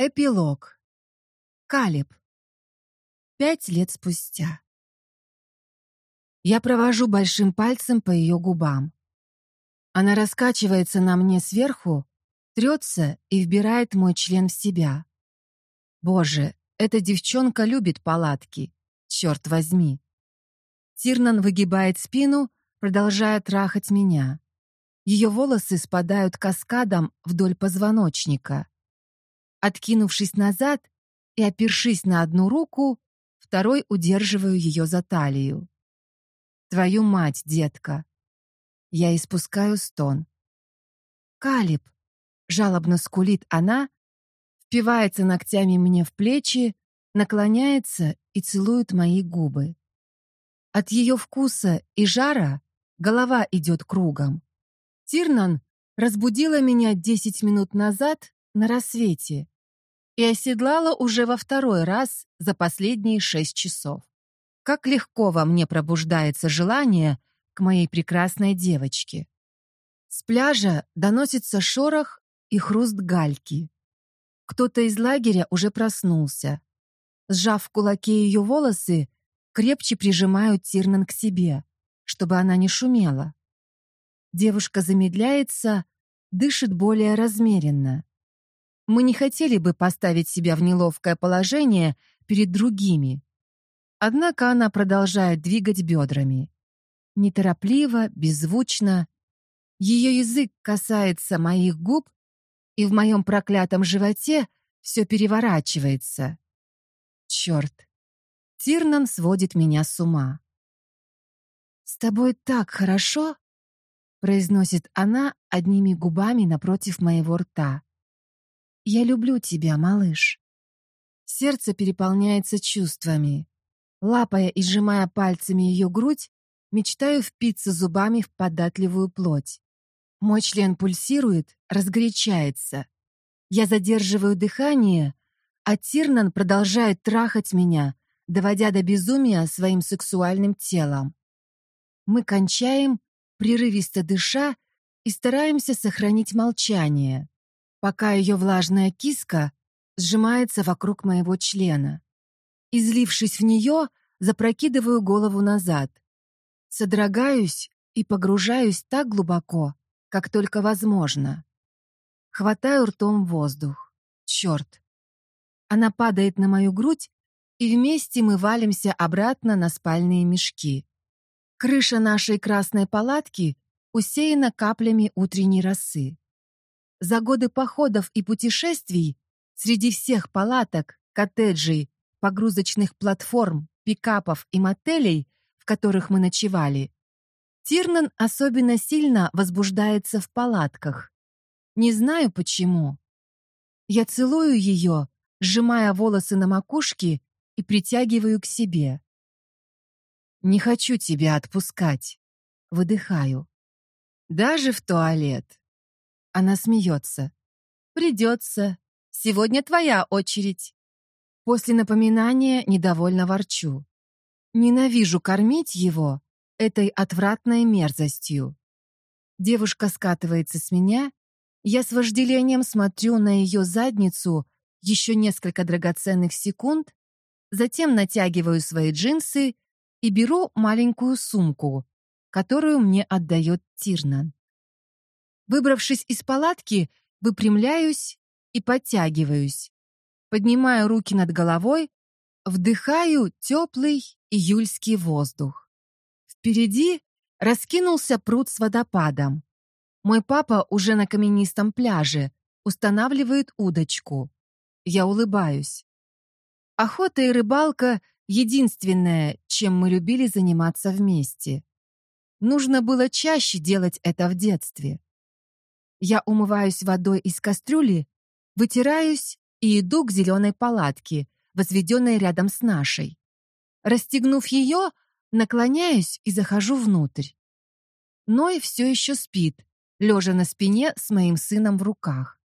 Эпилог. Калиб. Пять лет спустя. Я провожу большим пальцем по ее губам. Она раскачивается на мне сверху, трется и вбирает мой член в себя. Боже, эта девчонка любит палатки. Черт возьми. Тирнан выгибает спину, продолжая трахать меня. Ее волосы спадают каскадом вдоль позвоночника. Откинувшись назад и опершись на одну руку, второй удерживаю ее за талию. «Твою мать, детка!» Я испускаю стон. «Калиб!» — жалобно скулит она, впивается ногтями мне в плечи, наклоняется и целует мои губы. От ее вкуса и жара голова идет кругом. Тирнан разбудила меня десять минут назад на рассвете и оседлала уже во второй раз за последние шесть часов. Как легко во мне пробуждается желание к моей прекрасной девочке. С пляжа доносится шорох и хруст гальки. Кто-то из лагеря уже проснулся. Сжав в кулаке ее волосы, крепче прижимаю Тирнан к себе, чтобы она не шумела. Девушка замедляется, дышит более размеренно. Мы не хотели бы поставить себя в неловкое положение перед другими. Однако она продолжает двигать бедрами. Неторопливо, беззвучно. Ее язык касается моих губ, и в моем проклятом животе все переворачивается. Черт. Тирнан сводит меня с ума. «С тобой так хорошо?» произносит она одними губами напротив моего рта. Я люблю тебя, малыш. Сердце переполняется чувствами. Лапая и сжимая пальцами ее грудь, мечтаю впиться зубами в податливую плоть. Мой член пульсирует, разгорячается. Я задерживаю дыхание, а Тирнан продолжает трахать меня, доводя до безумия своим сексуальным телом. Мы кончаем, прерывисто дыша, и стараемся сохранить молчание пока ее влажная киска сжимается вокруг моего члена. Излившись в нее, запрокидываю голову назад. Содрогаюсь и погружаюсь так глубоко, как только возможно. Хватаю ртом воздух. Черт. Она падает на мою грудь, и вместе мы валимся обратно на спальные мешки. Крыша нашей красной палатки усеяна каплями утренней росы. За годы походов и путешествий среди всех палаток, коттеджей, погрузочных платформ, пикапов и мотелей, в которых мы ночевали, Тирнан особенно сильно возбуждается в палатках. Не знаю почему. Я целую ее, сжимая волосы на макушке и притягиваю к себе. Не хочу тебя отпускать. Выдыхаю. Даже в туалет. Она смеется. «Придется. Сегодня твоя очередь». После напоминания недовольно ворчу. Ненавижу кормить его этой отвратной мерзостью. Девушка скатывается с меня, я с вожделением смотрю на ее задницу еще несколько драгоценных секунд, затем натягиваю свои джинсы и беру маленькую сумку, которую мне отдает Тирнан. Выбравшись из палатки, выпрямляюсь и подтягиваюсь. Поднимаю руки над головой, вдыхаю теплый июльский воздух. Впереди раскинулся пруд с водопадом. Мой папа уже на каменистом пляже, устанавливает удочку. Я улыбаюсь. Охота и рыбалка — единственное, чем мы любили заниматься вместе. Нужно было чаще делать это в детстве. Я умываюсь водой из кастрюли, вытираюсь и иду к зеленой палатке, возведенной рядом с нашей. Расстегнув ее, наклоняюсь и захожу внутрь. Ной все еще спит, лежа на спине с моим сыном в руках.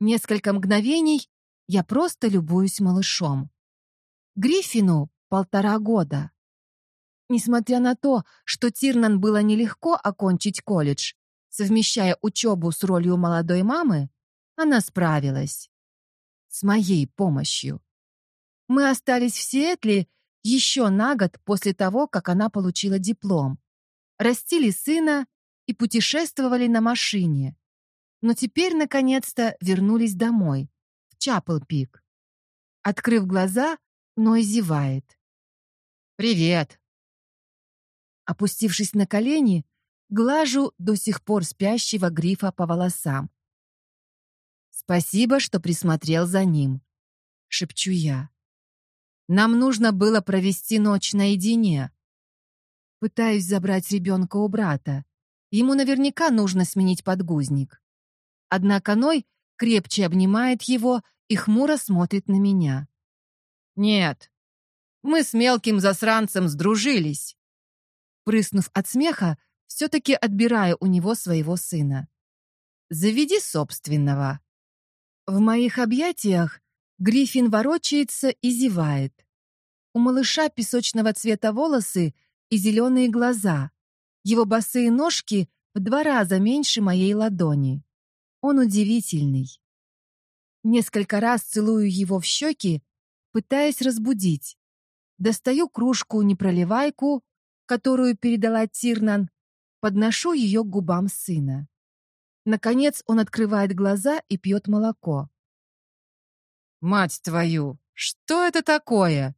Несколько мгновений я просто любуюсь малышом. Гриффину полтора года. Несмотря на то, что Тирнан было нелегко окончить колледж, Совмещая учебу с ролью молодой мамы, она справилась. с моей помощью. Мы остались в Сиэтле еще на год после того, как она получила диплом. Растили сына и путешествовали на машине. Но теперь, наконец-то, вернулись домой, в Чапл-Пик. Открыв глаза, Ной зевает. «Привет!» Опустившись на колени, глажу до сих пор спящего грифа по волосам. «Спасибо, что присмотрел за ним», — шепчу я. «Нам нужно было провести ночь наедине». Пытаюсь забрать ребенка у брата. Ему наверняка нужно сменить подгузник. Однако Ной крепче обнимает его и хмуро смотрит на меня. «Нет, мы с мелким засранцем сдружились». Прыснув от смеха, все-таки отбираю у него своего сына. «Заведи собственного». В моих объятиях Гриффин ворочается и зевает. У малыша песочного цвета волосы и зеленые глаза. Его босые ножки в два раза меньше моей ладони. Он удивительный. Несколько раз целую его в щеки, пытаясь разбудить. Достаю кружку-непроливайку, которую передала Тирнан, подношу ее к губам сына. Наконец он открывает глаза и пьет молоко. «Мать твою, что это такое?»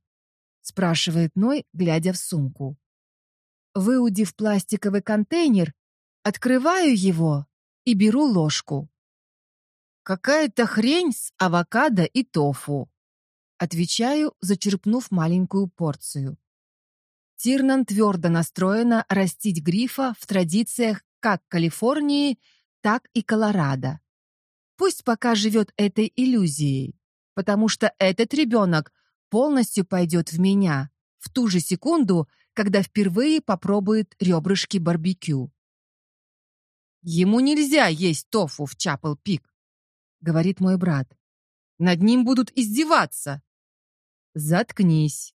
спрашивает Ной, глядя в сумку. Выудив пластиковый контейнер, открываю его и беру ложку. «Какая-то хрень с авокадо и тофу», отвечаю, зачерпнув маленькую порцию. Тирнан твердо настроена растить грифа в традициях как Калифорнии, так и Колорадо. Пусть пока живет этой иллюзией, потому что этот ребенок полностью пойдет в меня в ту же секунду, когда впервые попробует ребрышки барбекю. «Ему нельзя есть тофу в Чапл-Пик», — говорит мой брат. «Над ним будут издеваться». «Заткнись»,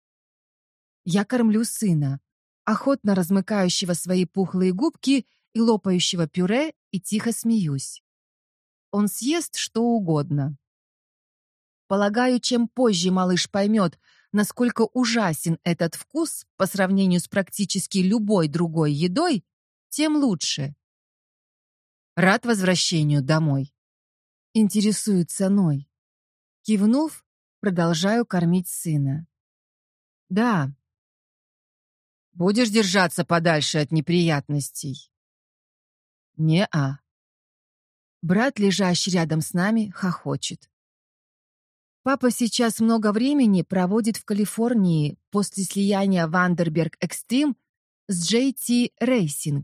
я кормлю сына, охотно размыкающего свои пухлые губки и лопающего пюре, и тихо смеюсь. Он съест что угодно. Полагаю, чем позже малыш поймет, насколько ужасен этот вкус по сравнению с практически любой другой едой, тем лучше. Рад возвращению домой. Интересуется Ной. Кивнув, продолжаю кормить сына. Да, Будешь держаться подальше от неприятностей? Не-а. Брат, лежащий рядом с нами, хохочет. Папа сейчас много времени проводит в Калифорнии после слияния Вандерберг Экстрим с JT Racing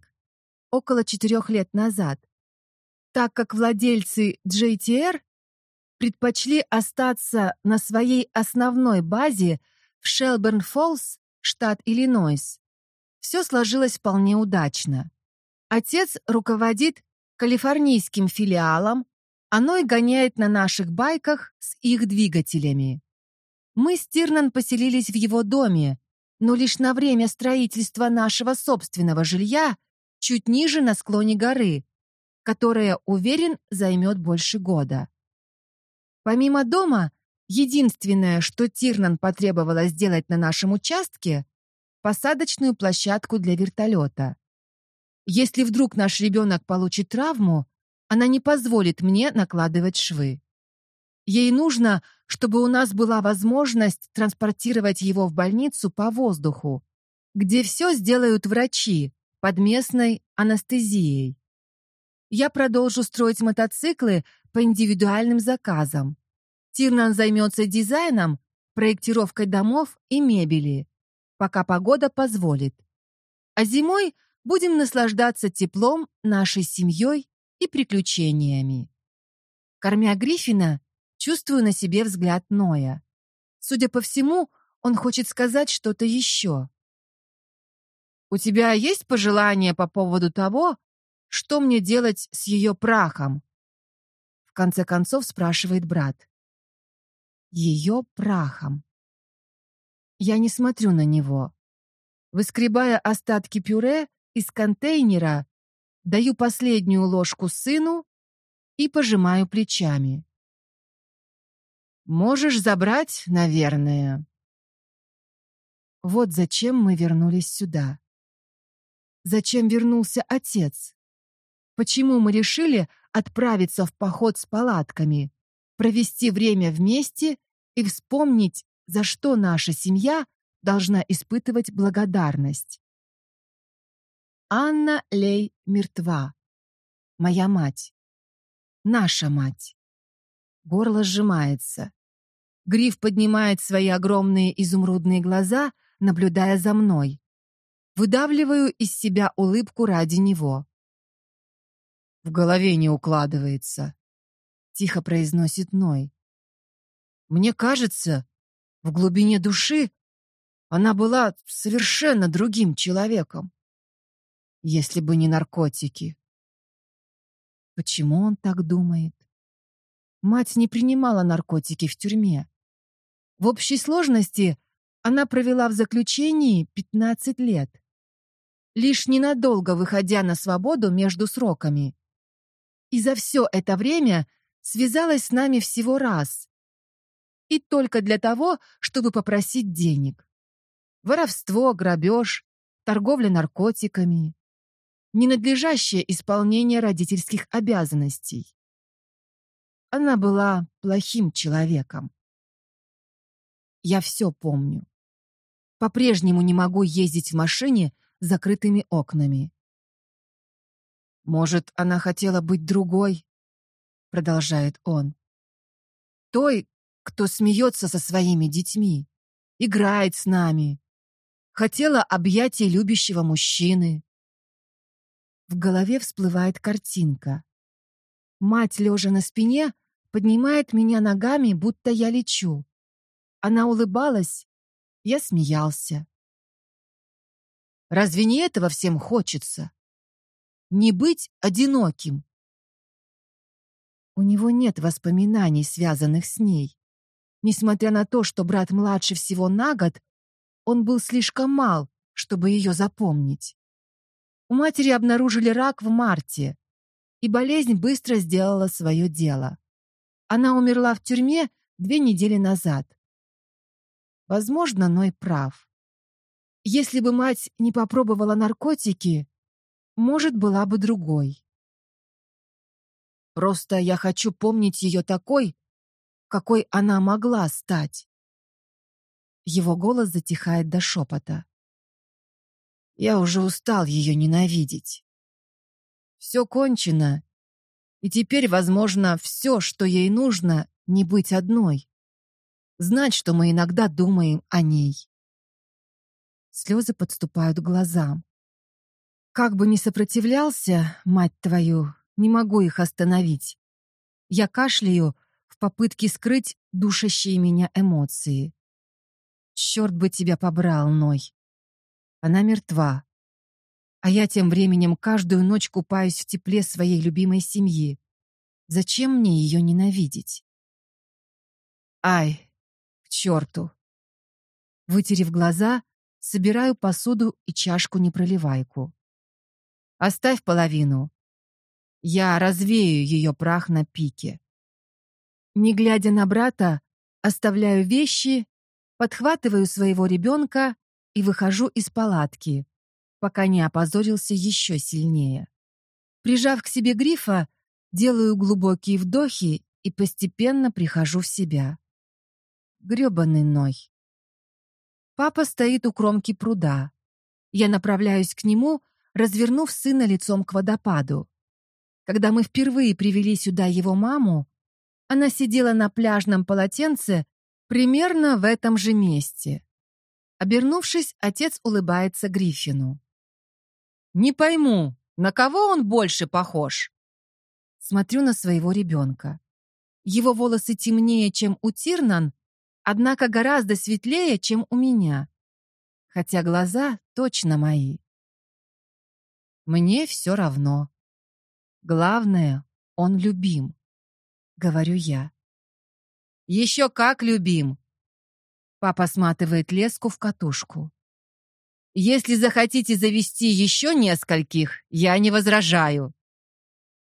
около четырех лет назад, так как владельцы JTR предпочли остаться на своей основной базе в Шелберн-Фоллс, штат Иллинойс, все сложилось вполне удачно. Отец руководит калифорнийским филиалом, оно и гоняет на наших байках с их двигателями. Мы с Тирнан поселились в его доме, но лишь на время строительства нашего собственного жилья чуть ниже на склоне горы, которая, уверен, займет больше года. Помимо дома, единственное, что Тирнан потребовала сделать на нашем участке, посадочную площадку для вертолета. Если вдруг наш ребенок получит травму, она не позволит мне накладывать швы. Ей нужно, чтобы у нас была возможность транспортировать его в больницу по воздуху, где все сделают врачи под местной анестезией. Я продолжу строить мотоциклы по индивидуальным заказам. Тирнан займется дизайном, проектировкой домов и мебели пока погода позволит. А зимой будем наслаждаться теплом нашей семьей и приключениями. Кормя Гриффина, чувствую на себе взгляд Ноя. Судя по всему, он хочет сказать что-то еще. «У тебя есть пожелания по поводу того, что мне делать с ее прахом?» В конце концов спрашивает брат. Ее прахом. Я не смотрю на него. Выскребая остатки пюре из контейнера, даю последнюю ложку сыну и пожимаю плечами. Можешь забрать, наверное. Вот зачем мы вернулись сюда. Зачем вернулся отец? Почему мы решили отправиться в поход с палатками, провести время вместе и вспомнить, за что наша семья должна испытывать благодарность? Анна Лей мертва. Моя мать. Наша мать. Горло сжимается. Гриф поднимает свои огромные изумрудные глаза, наблюдая за мной. Выдавливаю из себя улыбку ради него. В голове не укладывается, тихо произносит Ной. Мне кажется, в глубине души она была совершенно другим человеком. Если бы не наркотики. Почему он так думает? Мать не принимала наркотики в тюрьме. В общей сложности она провела в заключении 15 лет, лишь ненадолго выходя на свободу между сроками. И за все это время связалась с нами всего раз. И только для того, чтобы попросить денег. Воровство, грабеж, торговля наркотиками, ненадлежащее исполнение родительских обязанностей. Она была плохим человеком. Я все помню. По-прежнему не могу ездить в машине с закрытыми окнами. Может, она хотела быть другой, продолжает он. Той, кто смеется со своими детьми, играет с нами. Хотела объятий любящего мужчины. В голове всплывает картинка. Мать, лежа на спине, поднимает меня ногами, будто я лечу. Она улыбалась, я смеялся. Разве не этого всем хочется? Не быть одиноким. У него нет воспоминаний, связанных с ней. Несмотря на то, что брат младше всего на год, он был слишком мал, чтобы ее запомнить. У матери обнаружили рак в марте, и болезнь быстро сделала свое дело. Она умерла в тюрьме две недели назад. Возможно, Ной прав. Если бы мать не попробовала наркотики, может, была бы другой. Просто я хочу помнить ее такой, какой она могла стать. Его голос затихает до шепота. Я уже устал ее ненавидеть. Все кончено, и теперь, возможно, все, что ей нужно, не быть одной знать, что мы иногда думаем о ней. Слезы подступают к глазам. Как бы ни сопротивлялся, мать твою, не могу их остановить. Я кашляю попытке скрыть душащие меня эмоции. Черт бы тебя побрал, Ной. Она мертва. А я тем временем каждую ночь купаюсь в тепле своей любимой семьи. Зачем мне ее ненавидеть? Ай, черту. Вытерев глаза, собираю посуду и чашку-непроливайку. Оставь половину. Я развею ее прах на пике. Не глядя на брата, оставляю вещи, подхватываю своего ребенка и выхожу из палатки, пока не опозорился еще сильнее. Прижав к себе грифа, делаю глубокие вдохи и постепенно прихожу в себя грёбаный Ной. Папа стоит у кромки пруда. Я направляюсь к нему, развернув сына лицом к водопаду. Когда мы впервые привели сюда его маму, она сидела на пляжном полотенце примерно в этом же месте. Обернувшись, отец улыбается Гриффину. «Не пойму, на кого он больше похож?» Смотрю на своего ребенка. Его волосы темнее, чем у Тирнан, однако гораздо светлее, чем у меня, хотя глаза точно мои. Мне все равно. Главное, он любим, говорю я. Еще как любим. Папа сматывает леску в катушку. Если захотите завести еще нескольких, я не возражаю.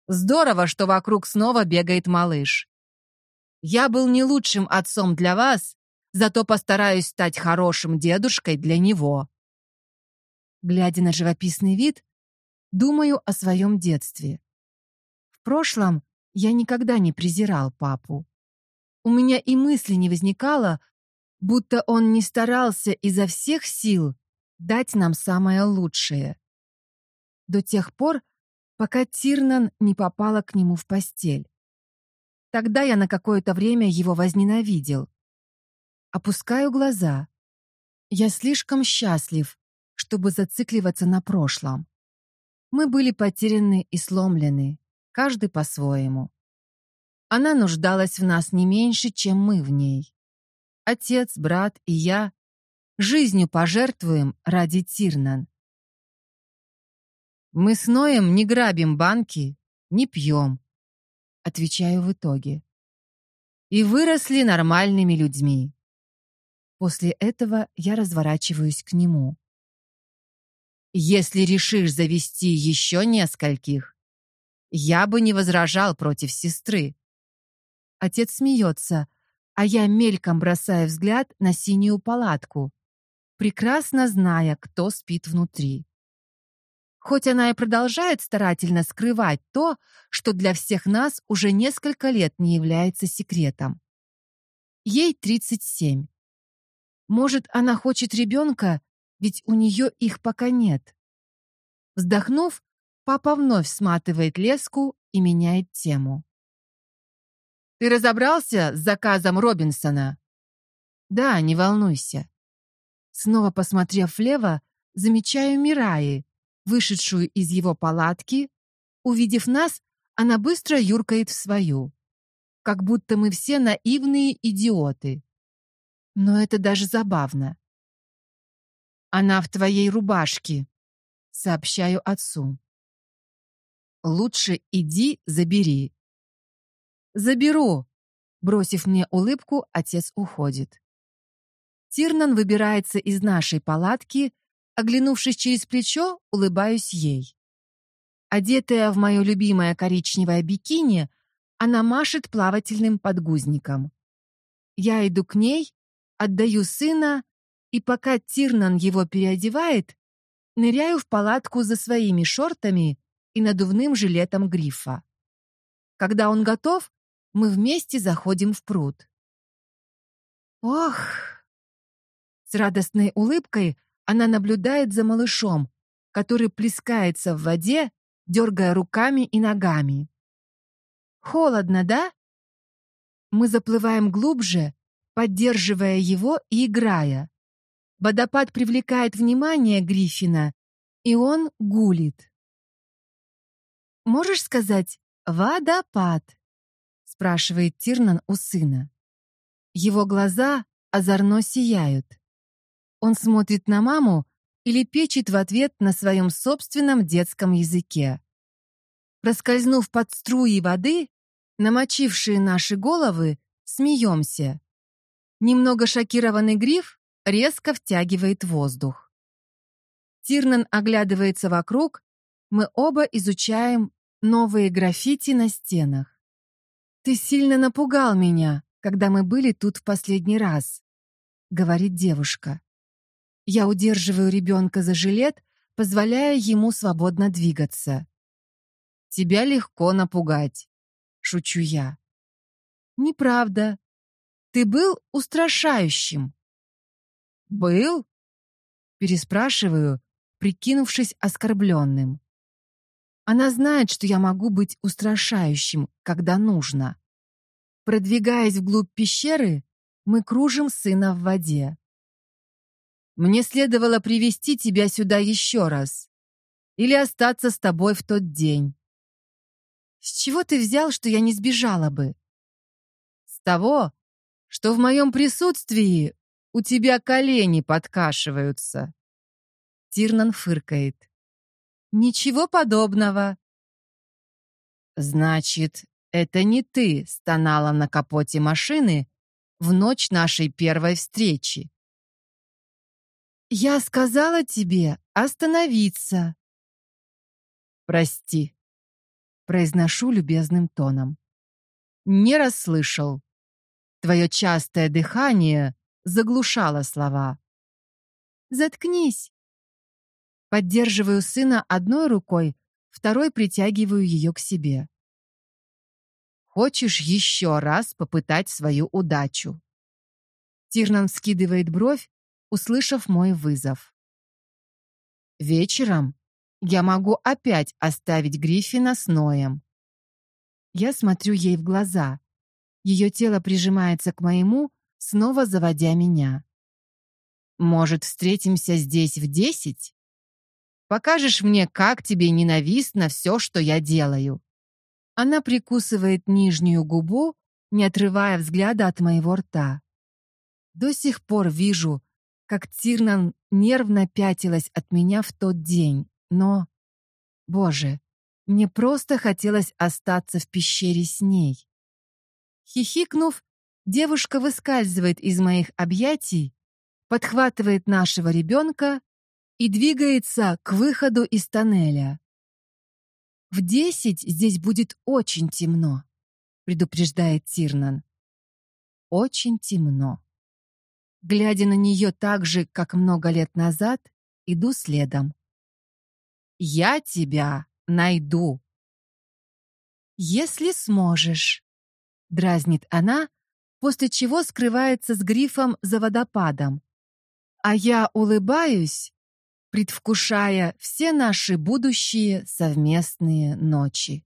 Здорово, что вокруг снова бегает малыш. Я был не лучшим отцом для вас, зато постараюсь стать хорошим дедушкой для него. Глядя на живописный вид, думаю о своем детстве. В прошлом я никогда не презирал папу. У меня и мысли не возникало, будто он не старался изо всех сил дать нам самое лучшее. До тех пор, пока Тирнан не попала к нему в постель. Тогда я на какое-то время его возненавидел. Опускаю глаза. Я слишком счастлив, чтобы зацикливаться на прошлом. Мы были потеряны и сломлены, каждый по-своему. Она нуждалась в нас не меньше, чем мы в ней. Отец, брат и я жизнью пожертвуем ради Тирнан. Мы с Ноем не грабим банки, не пьем, отвечаю в итоге. И выросли нормальными людьми. После этого я разворачиваюсь к нему. Если решишь завести еще нескольких, я бы не возражал против сестры. Отец смеется, а я мельком бросаю взгляд на синюю палатку, прекрасно зная, кто спит внутри. Хоть она и продолжает старательно скрывать то, что для всех нас уже несколько лет не является секретом. Ей 37. Может, она хочет ребенка, ведь у нее их пока нет. Вздохнув, папа вновь сматывает леску и меняет тему. Ты разобрался с заказом Робинсона? Да, не волнуйся. Снова посмотрев влево, замечаю Мираи, вышедшую из его палатки. Увидев нас, она быстро юркает в свою. Как будто мы все наивные идиоты. Но это даже забавно. Она в твоей рубашке, сообщаю отцу. Лучше иди забери. «Заберу!» Бросив мне улыбку, отец уходит. Тирнан выбирается из нашей палатки, оглянувшись через плечо, улыбаюсь ей. Одетая в мое любимое коричневое бикини, она машет плавательным подгузником. Я иду к ней, отдаю сына, и пока Тирнан его переодевает, ныряю в палатку за своими шортами и надувным жилетом грифа. Когда он готов, мы вместе заходим в пруд. Ох! С радостной улыбкой она наблюдает за малышом, который плескается в воде, дергая руками и ногами. Холодно, да? Мы заплываем глубже, поддерживая его и играя. Водопад привлекает внимание Гриффина, и он гулит. Можешь сказать «водопад»? спрашивает Тирнан у сына. Его глаза озорно сияют. Он смотрит на маму или печет в ответ на своем собственном детском языке. Проскользнув под струи воды, намочившие наши головы, смеемся. Немного шокированный гриф резко втягивает воздух. Тирнан оглядывается вокруг, мы оба изучаем новые граффити на стенах. «Ты сильно напугал меня, когда мы были тут в последний раз», — говорит девушка. Я удерживаю ребенка за жилет, позволяя ему свободно двигаться. «Тебя легко напугать», — шучу я. «Неправда. Ты был устрашающим». «Был?» — переспрашиваю, прикинувшись оскорбленным. Она знает, что я могу быть устрашающим, когда нужно. Продвигаясь вглубь пещеры, мы кружим сына в воде. Мне следовало привести тебя сюда еще раз. Или остаться с тобой в тот день. С чего ты взял, что я не сбежала бы? С того, что в моем присутствии у тебя колени подкашиваются. Тирнан фыркает. Ничего подобного. Значит, это не ты стонала на капоте машины в ночь нашей первой встречи. Я сказала тебе остановиться. Прости, произношу любезным тоном. Не расслышал. Твое частое дыхание заглушало слова. «Заткнись!» Поддерживаю сына одной рукой, второй притягиваю ее к себе. «Хочешь еще раз попытать свою удачу?» Тирнан скидывает бровь, услышав мой вызов. «Вечером я могу опять оставить Гриффина с Ноем». Я смотрю ей в глаза. Ее тело прижимается к моему, снова заводя меня. «Может, встретимся здесь в десять? Покажешь мне, как тебе ненавистно все, что я делаю». Она прикусывает нижнюю губу, не отрывая взгляда от моего рта. До сих пор вижу, как Тирнан нервно пятилась от меня в тот день, но... Боже, мне просто хотелось остаться в пещере с ней. Хихикнув, девушка выскальзывает из моих объятий, подхватывает нашего ребенка и двигается к выходу из тоннеля. «В десять здесь будет очень темно», — предупреждает Тирнан. «Очень темно». Глядя на нее так же, как много лет назад, иду следом. «Я тебя найду». «Если сможешь», дразнит она, после чего скрывается с грифом за водопадом. А я улыбаюсь, предвкушая все наши будущие совместные ночи.